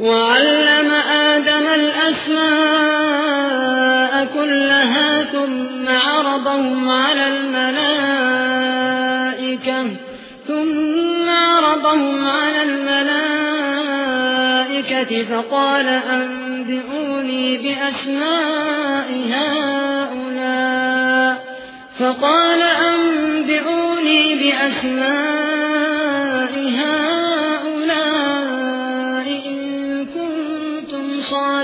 وعلم آدم الأسماء كلها ثم عرضهم على الملائكة ثم عرضهم على الملائكة فقال أنبئوني بأسماء هؤلاء فقال أنبئوني بأسماء